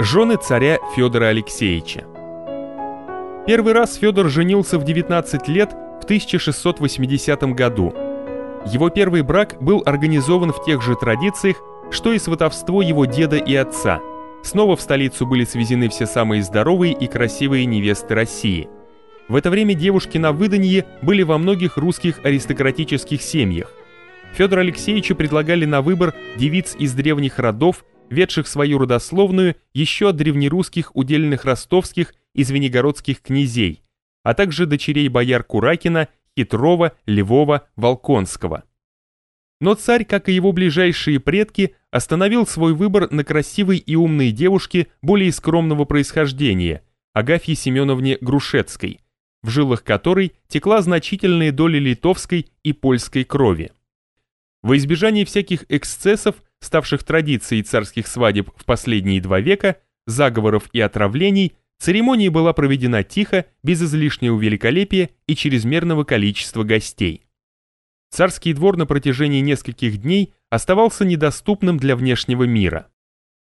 Жены царя Федора Алексеевича. Первый раз Федор женился в 19 лет в 1680 году. Его первый брак был организован в тех же традициях, что и сватовство его деда и отца. Снова в столицу были свезены все самые здоровые и красивые невесты России. В это время девушки на выданье были во многих русских аристократических семьях. Федору Алексеевичу предлагали на выбор девиц из древних родов ведших свою родословную еще от древнерусских удельных ростовских и звенигородских князей, а также дочерей бояр Куракина, Хитрова, Львова, Волконского. Но царь, как и его ближайшие предки, остановил свой выбор на красивой и умной девушке более скромного происхождения, Агафье Семеновне Грушецкой, в жилах которой текла значительная доля литовской и польской крови. Во избежание всяких эксцессов ставших традицией царских свадеб в последние два века, заговоров и отравлений, церемония была проведена тихо, без излишнего великолепия и чрезмерного количества гостей. Царский двор на протяжении нескольких дней оставался недоступным для внешнего мира.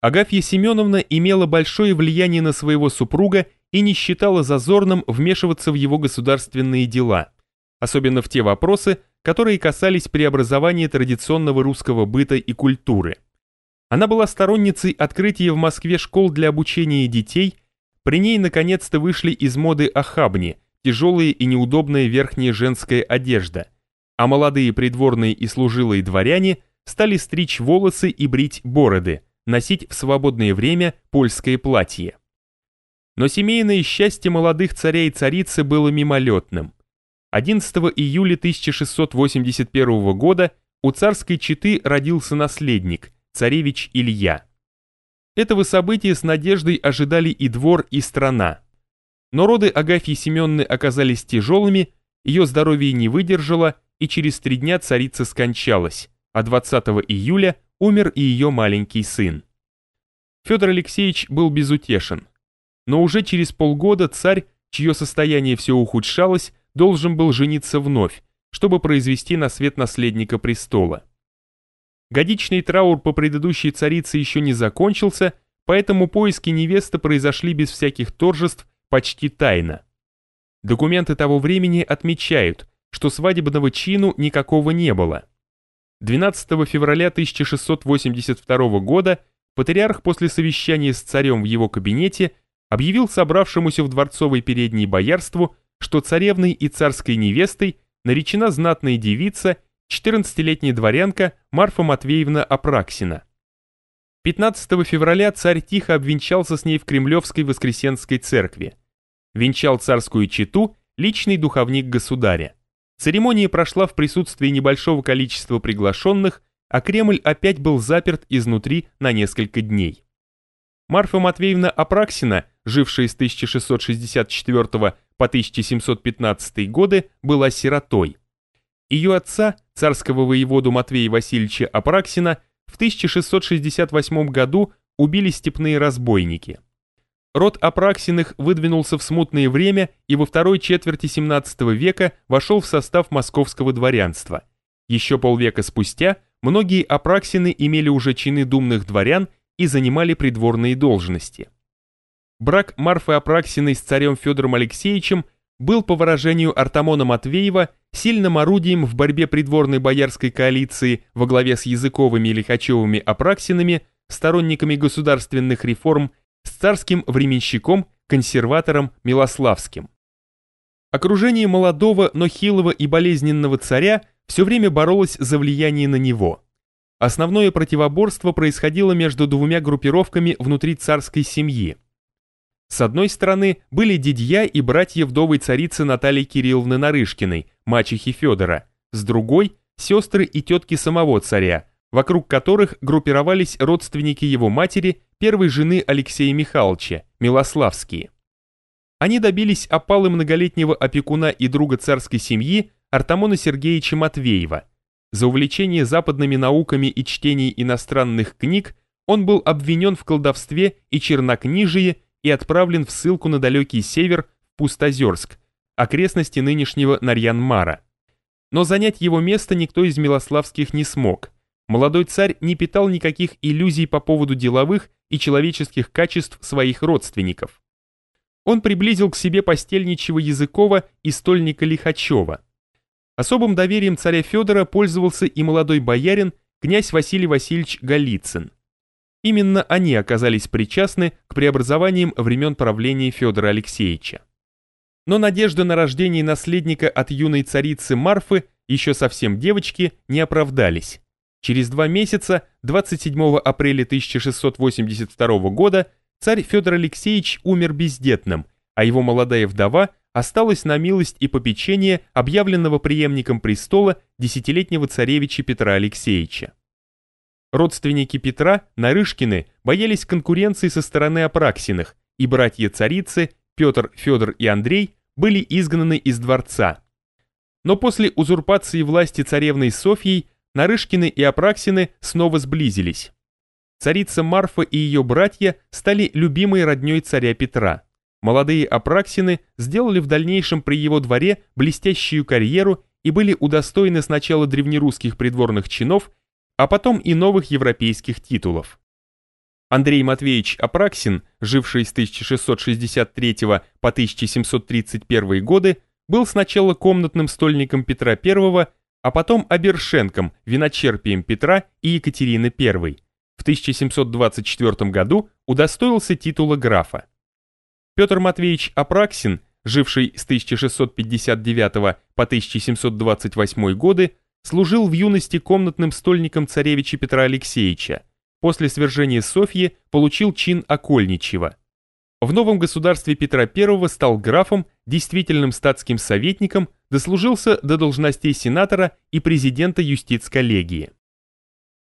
Агафья Семеновна имела большое влияние на своего супруга и не считала зазорным вмешиваться в его государственные дела, особенно в те вопросы, которые касались преобразования традиционного русского быта и культуры. Она была сторонницей открытия в Москве школ для обучения детей, при ней наконец-то вышли из моды ахабни, тяжелая и неудобная верхняя женская одежда, а молодые придворные и служилые дворяне стали стричь волосы и брить бороды, носить в свободное время польское платье. Но семейное счастье молодых царя и царицы было мимолетным – 11 июля 1681 года у царской четы родился наследник, царевич Илья. Этого события с надеждой ожидали и двор, и страна. Но роды Агафьи Семенны оказались тяжелыми, ее здоровье не выдержало, и через три дня царица скончалась, а 20 июля умер и ее маленький сын. Федор Алексеевич был безутешен. Но уже через полгода царь, чье состояние все ухудшалось, должен был жениться вновь, чтобы произвести на свет наследника престола. Годичный траур по предыдущей царице еще не закончился, поэтому поиски невесты произошли без всяких торжеств, почти тайно. Документы того времени отмечают, что свадебного чину никакого не было. 12 февраля 1682 года патриарх после совещания с царем в его кабинете объявил собравшемуся в дворцовой передней боярству, что царевной и царской невестой наречена знатная девица, 14-летняя дворянка Марфа Матвеевна Апраксина. 15 февраля царь тихо обвенчался с ней в Кремлевской Воскресенской церкви. Венчал царскую чету личный духовник государя. Церемония прошла в присутствии небольшого количества приглашенных, а Кремль опять был заперт изнутри на несколько дней. Марфа Матвеевна Апраксина, жившая с 1664 по 1715 годы была сиротой. Ее отца, царского воеводу Матвея Васильевича Апраксина, в 1668 году убили степные разбойники. Род Апраксиных выдвинулся в смутное время и во второй четверти 17 века вошел в состав московского дворянства. Еще полвека спустя многие Апраксины имели уже чины думных дворян и занимали придворные должности. Брак Марфы Апраксиной с царем Федором Алексеевичем был, по выражению Артамона Матвеева, сильным орудием в борьбе придворной боярской коалиции во главе с Языковыми и Лихачевыми Апраксинами, сторонниками государственных реформ, с царским временщиком, консерватором Милославским. Окружение молодого, но хилого и болезненного царя все время боролось за влияние на него. Основное противоборство происходило между двумя группировками внутри царской семьи – с одной стороны были дядья и братья вдовой царицы Натальи Кирилловны Нарышкиной, мачехи Федора, с другой – сестры и тетки самого царя, вокруг которых группировались родственники его матери, первой жены Алексея Михайловича, Милославские. Они добились опалы многолетнего опекуна и друга царской семьи Артамона Сергеевича Матвеева. За увлечение западными науками и чтение иностранных книг он был обвинен в колдовстве и чернокнижии и отправлен в ссылку на далекий север Пустозерск, окрестности нынешнего Нарьян-Мара. Но занять его место никто из Милославских не смог. молодой царь не питал никаких иллюзий по поводу деловых и человеческих качеств своих родственников. Он приблизил к себе постельничего Языкова и стольника Лихачева. Особым доверием царя Федора пользовался и молодой боярин князь Василий Васильевич Голицын. Именно они оказались причастны к преобразованиям времен правления Федора Алексеевича. Но надежды на рождение наследника от юной царицы Марфы, еще совсем девочки, не оправдались. Через два месяца, 27 апреля 1682 года, царь Федор Алексеевич умер бездетным, а его молодая вдова осталась на милость и попечение объявленного преемником престола десятилетнего царевича Петра Алексеевича. Родственники Петра, Нарышкины, боялись конкуренции со стороны Апраксиных, и братья-царицы Петр, Федор и Андрей были изгнаны из дворца. Но после узурпации власти царевной Софьей Нарышкины и Апраксины снова сблизились. Царица Марфа и ее братья стали любимой родней царя Петра. Молодые Апраксины сделали в дальнейшем при его дворе блестящую карьеру и были удостоены сначала древнерусских придворных чинов, а потом и новых европейских титулов. Андрей Матвеевич Апраксин, живший с 1663 по 1731 годы, был сначала комнатным стольником Петра I, а потом Абершенком, виночерпием Петра и Екатерины I. В 1724 году удостоился титула графа. Петр Матвеевич Апраксин, живший с 1659 по 1728 годы, служил в юности комнатным стольником царевича Петра Алексеевича. После свержения Софьи получил чин окольничьего. В новом государстве Петра I стал графом, действительным статским советником, дослужился до должностей сенатора и президента юстиц-коллегии.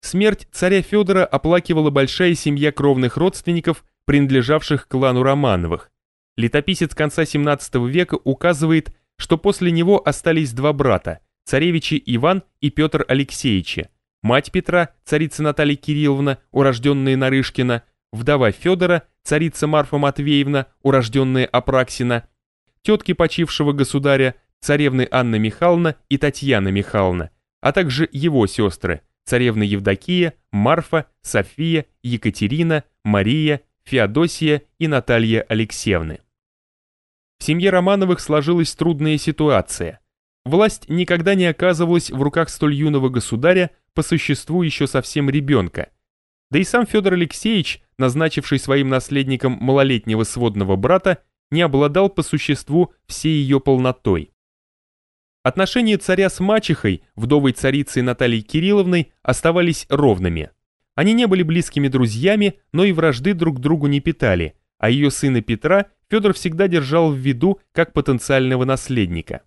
Смерть царя Федора оплакивала большая семья кровных родственников, принадлежавших клану Романовых. Летописец конца 17 века указывает, что после него остались два брата, царевичи Иван и Петр Алексеевичи, мать Петра, царица Наталья Кирилловна, урожденная Нарышкина, вдова Федора, царица Марфа Матвеевна, урожденная Апраксина, тетки почившего государя, царевны Анна Михайловна и Татьяна Михайловна, а также его сестры, царевны Евдокия, Марфа, София, Екатерина, Мария, Феодосия и Наталья Алексеевны. В семье Романовых сложилась трудная ситуация – Власть никогда не оказывалась в руках столь юного государя, по существу еще совсем ребенка. Да и сам Федор Алексеевич, назначивший своим наследником малолетнего сводного брата, не обладал по существу всей ее полнотой. Отношения царя с мачехой, вдовой царицей Натальей Кирилловной, оставались ровными. Они не были близкими друзьями, но и вражды друг другу не питали, а ее сына Петра Федор всегда держал в виду как потенциального наследника.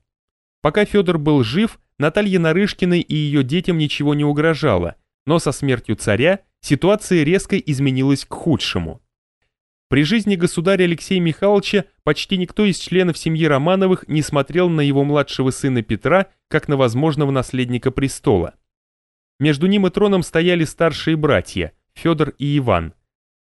Пока Федор был жив, Наталье Нарышкиной и ее детям ничего не угрожало, но со смертью царя ситуация резко изменилась к худшему. При жизни государя Алексея Михайловича почти никто из членов семьи Романовых не смотрел на его младшего сына Петра как на возможного наследника престола. Между ним и троном стояли старшие братья, Федор и Иван.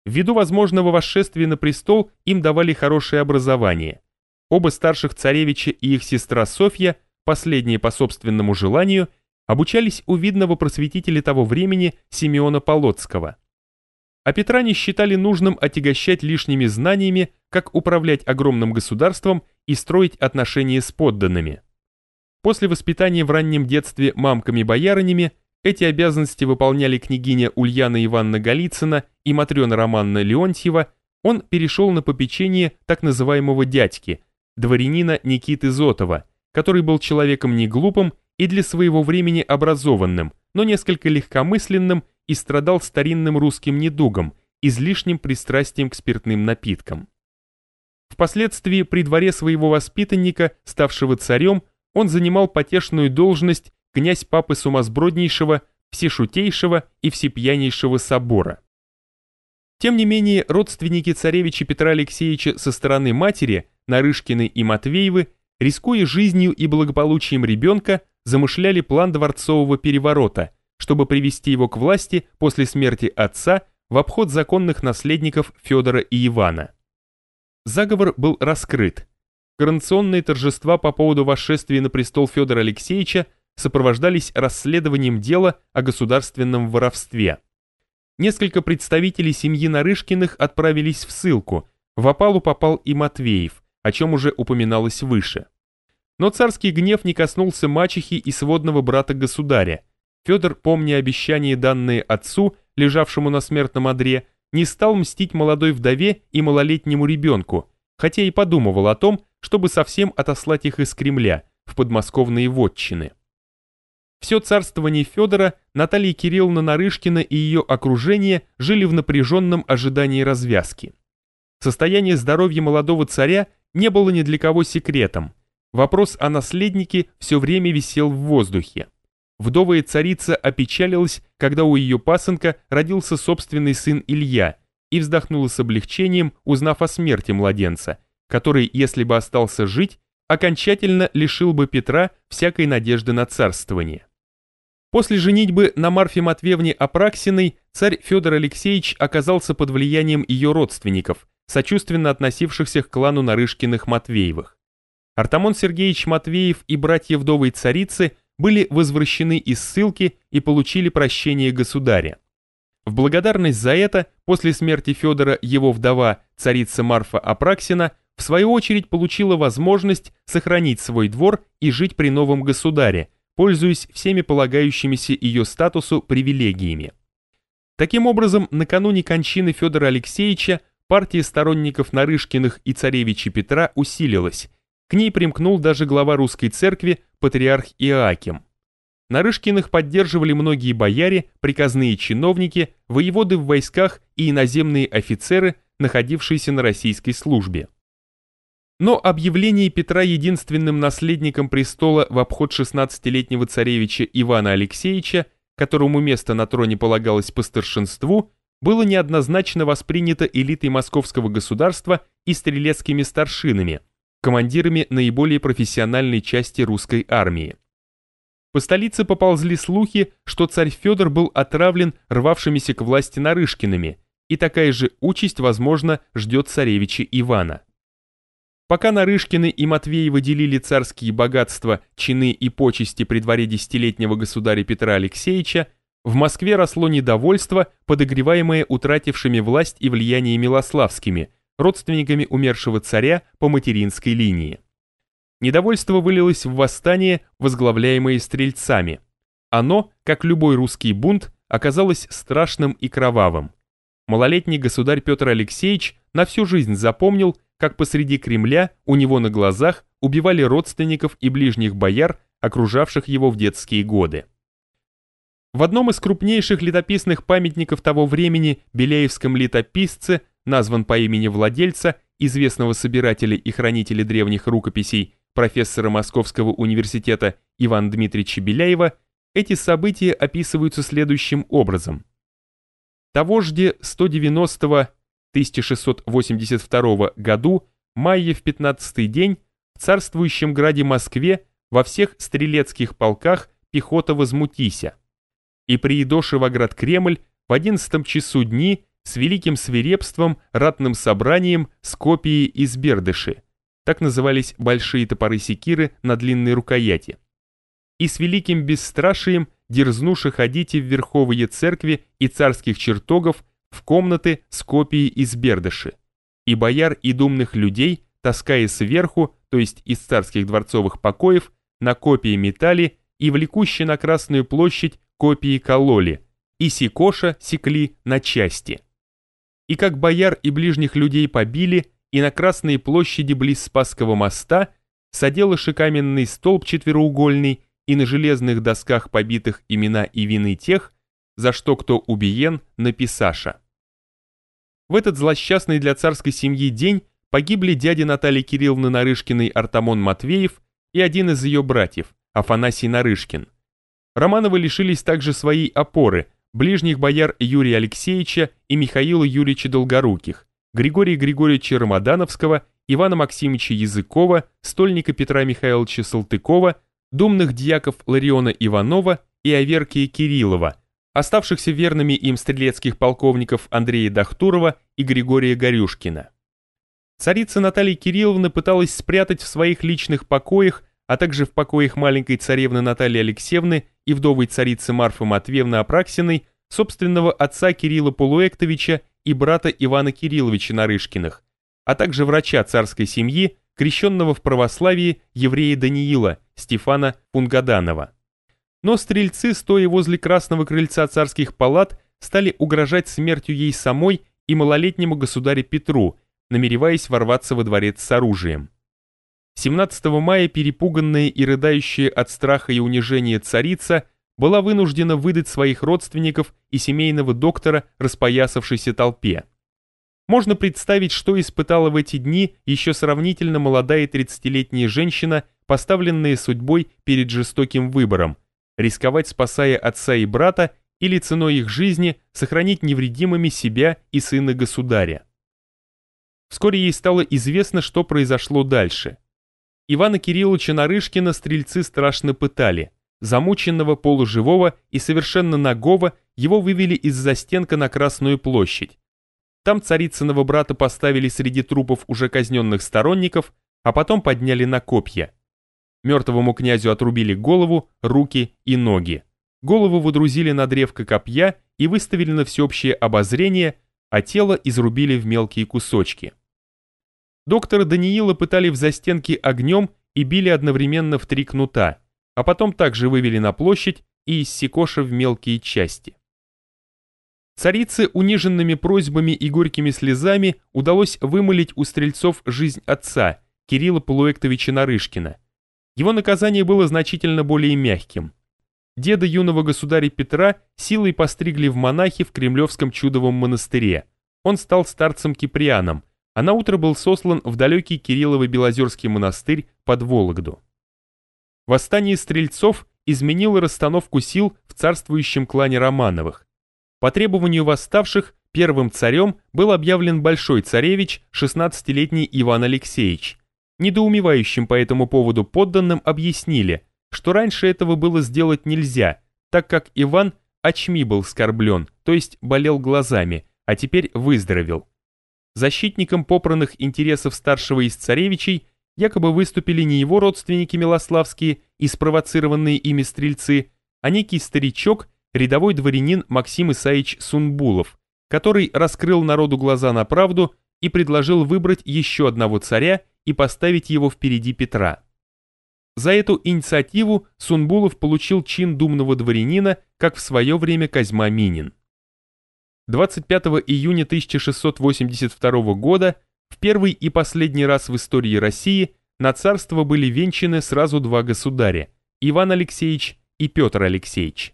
Ввиду возможного восшествия на престол им давали хорошее образование. Оба старших царевича и их сестра Софья Последние по собственному желанию обучались у видного просветителя того времени Симеона Полоцкого. А Петра не считали нужным отягощать лишними знаниями, как управлять огромным государством и строить отношения с подданными. После воспитания в раннем детстве мамками-боярынями эти обязанности выполняли княгиня Ульяна Ивановна Голицына и Матрена Романна Леонтьева, он перешел на попечение так называемого дядьки, дворянина Никиты Зотова – который был человеком не глупым и для своего времени образованным, но несколько легкомысленным и страдал старинным русским недугом, излишним пристрастием к спиртным напиткам. Впоследствии при дворе своего воспитанника, ставшего царем, он занимал потешную должность князь папы сумасброднейшего, всешутейшего и всепьянейшего собора. Тем не менее, родственники царевича Петра Алексеевича со стороны матери, Нарышкины и Матвеевы, рискуя жизнью и благополучием ребенка, замышляли план дворцового переворота, чтобы привести его к власти после смерти отца в обход законных наследников Федора и Ивана. Заговор был раскрыт. Коронационные торжества по поводу восшествия на престол Федора Алексеевича сопровождались расследованием дела о государственном воровстве. Несколько представителей семьи Нарышкиных отправились в ссылку, в опалу попал и Матвеев, о чем уже упоминалось выше. Но царский гнев не коснулся мачехи и сводного брата государя. Федор, помня обещание данные отцу, лежавшему на смертном одре, не стал мстить молодой вдове и малолетнему ребенку, хотя и подумывал о том, чтобы совсем отослать их из Кремля, в подмосковные вотчины. Все царствование Федора Наталья Кирилловна Нарышкина и ее окружение жили в напряженном ожидании развязки. Состояние здоровья молодого царя не было ни для кого секретом. Вопрос о наследнике все время висел в воздухе. Вдовая царица опечалилась, когда у ее пасынка родился собственный сын Илья, и вздохнула с облегчением, узнав о смерти младенца, который, если бы остался жить, окончательно лишил бы Петра всякой надежды на царствование. После женитьбы на Марфе Матвеевне Апраксиной царь Федор Алексеевич оказался под влиянием ее родственников, сочувственно относившихся к клану Нарышкиных-Матвеевых. Артамон Сергеевич Матвеев и братья вдовой царицы были возвращены из ссылки и получили прощение государя. В благодарность за это, после смерти Федора его вдова, царица Марфа Апраксина, в свою очередь получила возможность сохранить свой двор и жить при новом государе, пользуясь всеми полагающимися ее статусу привилегиями. Таким образом, накануне кончины Федора Алексеевича партия сторонников Нарышкиных и царевича Петра усилилась, к ней примкнул даже глава русской церкви, патриарх Иоаким. Нарышкиных поддерживали многие бояре, приказные чиновники, воеводы в войсках и иноземные офицеры, находившиеся на российской службе. Но объявление Петра единственным наследником престола в обход 16-летнего царевича Ивана Алексеевича, которому место на троне полагалось по старшинству, было неоднозначно воспринято элитой московского государства и стрелецкими старшинами, командирами наиболее профессиональной части русской армии. По столице поползли слухи, что царь Федор был отравлен рвавшимися к власти Нарышкиными, и такая же участь, возможно, ждет царевича Ивана. Пока Нарышкины и Матвеевы делили царские богатства, чины и почести при дворе десятилетнего государя Петра Алексеевича, в Москве росло недовольство, подогреваемое утратившими власть и влияние Милославскими, родственниками умершего царя по материнской линии. Недовольство вылилось в восстание, возглавляемое стрельцами. Оно, как любой русский бунт, оказалось страшным и кровавым. Малолетний государь Петр Алексеевич на всю жизнь запомнил, как посреди Кремля у него на глазах убивали родственников и ближних бояр, окружавших его в детские годы. В одном из крупнейших летописных памятников того времени, Беляевском летописце, назван по имени владельца, известного собирателя и хранителя древних рукописей, профессора Московского университета Ивана Дмитриевича Беляева, эти события описываются следующим образом. Того жде 190 1682 году, мая в 15 день, в царствующем граде Москве во всех стрелецких полках пехота возмутися. И приедоши в град Кремль в 11 часу дни с великим свирепством, ратным собранием с копией из бердыши. Так назывались большие топоры секиры на длинной рукояти. И с великим бесстрашием дерзнуши ходите в верховые церкви и царских чертогов в комнаты с копией из бердыши, и бояр и думных людей, таская сверху, то есть из царских дворцовых покоев, на копии метали и влекущие на Красную площадь копии кололи, и сикоша секли на части. И как бояр и ближних людей побили, и на Красной площади близ Спасского моста соделыши каменный столб четвероугольный, и на железных досках побитых имена и вины тех, за что кто убиен, написаша. В этот злосчастный для царской семьи день погибли дядя Натальи Кирилловны Нарышкиной Артамон Матвеев и один из ее братьев, Афанасий Нарышкин. Романовы лишились также своей опоры, ближних бояр Юрия Алексеевича и Михаила Юрьевича Долгоруких, Григория Григорьевича Рамадановского, Ивана Максимовича Языкова, стольника Петра Михайловича Салтыкова, думных дьяков Лариона Иванова и Аверкия Кириллова – оставшихся верными им стрелецких полковников Андрея Дахтурова и Григория Горюшкина. Царица Наталья Кирилловна пыталась спрятать в своих личных покоях а также в покоях маленькой царевны Натальи Алексеевны и вдовой царицы Марфы Матвеевны Апраксиной собственного отца Кирилла Полуэктовича и брата Ивана Кирилловича Нарышкиных, а также врача царской семьи, крещенного в православии еврея Даниила Стефана Пунгаданова. Но стрельцы, стоя возле красного крыльца царских палат, стали угрожать смертью ей самой и малолетнему государю Петру, намереваясь ворваться во дворец с оружием. 17 мая перепуганная и рыдающая от страха и унижения царица была вынуждена выдать своих родственников и семейного доктора распоясавшейся толпе. Можно представить, что испытала в эти дни еще сравнительно молодая 30-летняя женщина, поставленная судьбой перед жестоким выбором, рисковать спасая отца и брата или ценой их жизни сохранить невредимыми себя и сына государя. Вскоре ей стало известно, что произошло дальше. Ивана Кирилловича Нарышкина стрельцы страшно пытали. Замученного, полуживого и совершенно нагого его вывели из застенка на Красную площадь. Там царицыного брата поставили среди трупов уже казненных сторонников, а потом подняли на копья. Мертвому князю отрубили голову, руки и ноги. Голову выдрузили на древко копья и выставили на всеобщее обозрение, а тело изрубили в мелкие кусочки. Доктора Даниила пытали в застенке огнем и били одновременно в три кнута, а потом также вывели на площадь и иссекоша в мелкие части. Царице униженными просьбами и горькими слезами удалось вымолить у стрельцов жизнь отца, Кирилла Полуэктовича Нарышкина. Его наказание было значительно более мягким. Деда юного государя Петра силой постригли в монахи в Кремлевском чудовом монастыре. Он стал старцем Киприаном, а на утро был сослан в далекий Кириллово-Белозерский монастырь под Вологду. Восстание стрельцов изменило расстановку сил в царствующем клане Романовых. По требованию восставших первым царем был объявлен Большой Царевич, 16-летний Иван Алексеевич. Недоумевающим по этому поводу подданным объяснили, что раньше этого было сделать нельзя, так как Иван очми был скорблен, то есть болел глазами, а теперь выздоровел. Защитником попранных интересов старшего из царевичей якобы выступили не его родственники милославские и спровоцированные ими стрельцы, а некий старичок рядовой дворянин Максим Исаевич Сунбулов, который раскрыл народу глаза на правду и предложил выбрать еще одного царя и поставить его впереди Петра. За эту инициативу Сунбулов получил чин думного дворянина, как в свое время Козьма Минин. 25 июня 1682 года в первый и последний раз в истории России на царство были венчаны сразу два государя – Иван Алексеевич и Петр Алексеевич.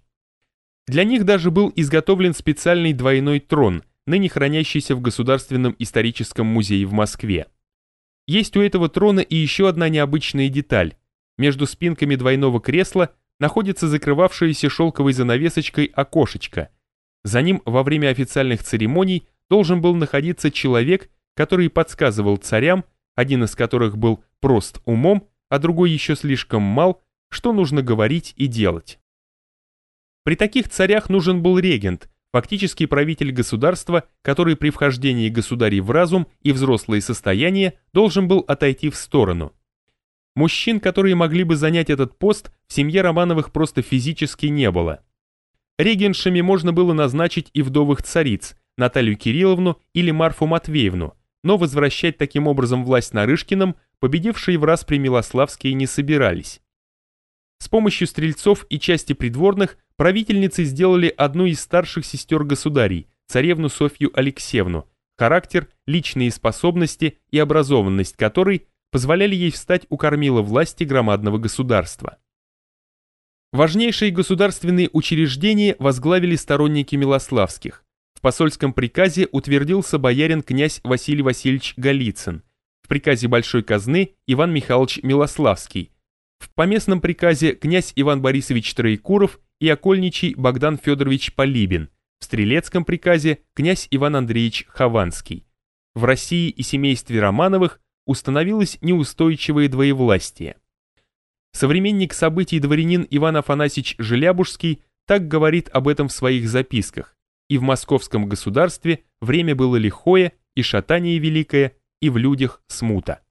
Для них даже был изготовлен специальный двойной трон, ныне хранящийся в Государственном историческом музее в Москве. Есть у этого трона и еще одна необычная деталь. Между спинками двойного кресла находится закрывавшееся шелковой занавесочкой окошечко. За ним во время официальных церемоний должен был находиться человек, который подсказывал царям, один из которых был прост умом, а другой еще слишком мал, что нужно говорить и делать. При таких царях нужен был регент, фактически правитель государства, который при вхождении государей в разум и взрослое состояние должен был отойти в сторону. Мужчин, которые могли бы занять этот пост, в семье Романовых просто физически не было. Регеншами можно было назначить и вдовых цариц, Наталью Кирилловну или Марфу Матвеевну, но возвращать таким образом власть Нарышкиным победившие в раз при Милославские не собирались. С помощью стрельцов и части придворных правительницы сделали одну из старших сестер государей, царевну Софью Алексеевну, характер, личные способности и образованность которой позволяли ей встать у кормила власти громадного государства. Важнейшие государственные учреждения возглавили сторонники Милославских. В посольском приказе утвердился боярин князь Василий Васильевич Голицын, в приказе Большой казны Иван Михайлович Милославский, в поместном приказе князь Иван Борисович Троекуров и окольничий Богдан Федорович Полибин, в стрелецком приказе князь Иван Андреевич Хованский. В России и семействе Романовых установилось неустойчивое двоевластие. Современник событий дворянин Иван Афанасьевич Желябужский так говорит об этом в своих записках. И в московском государстве время было лихое, и шатание великое, и в людях смута.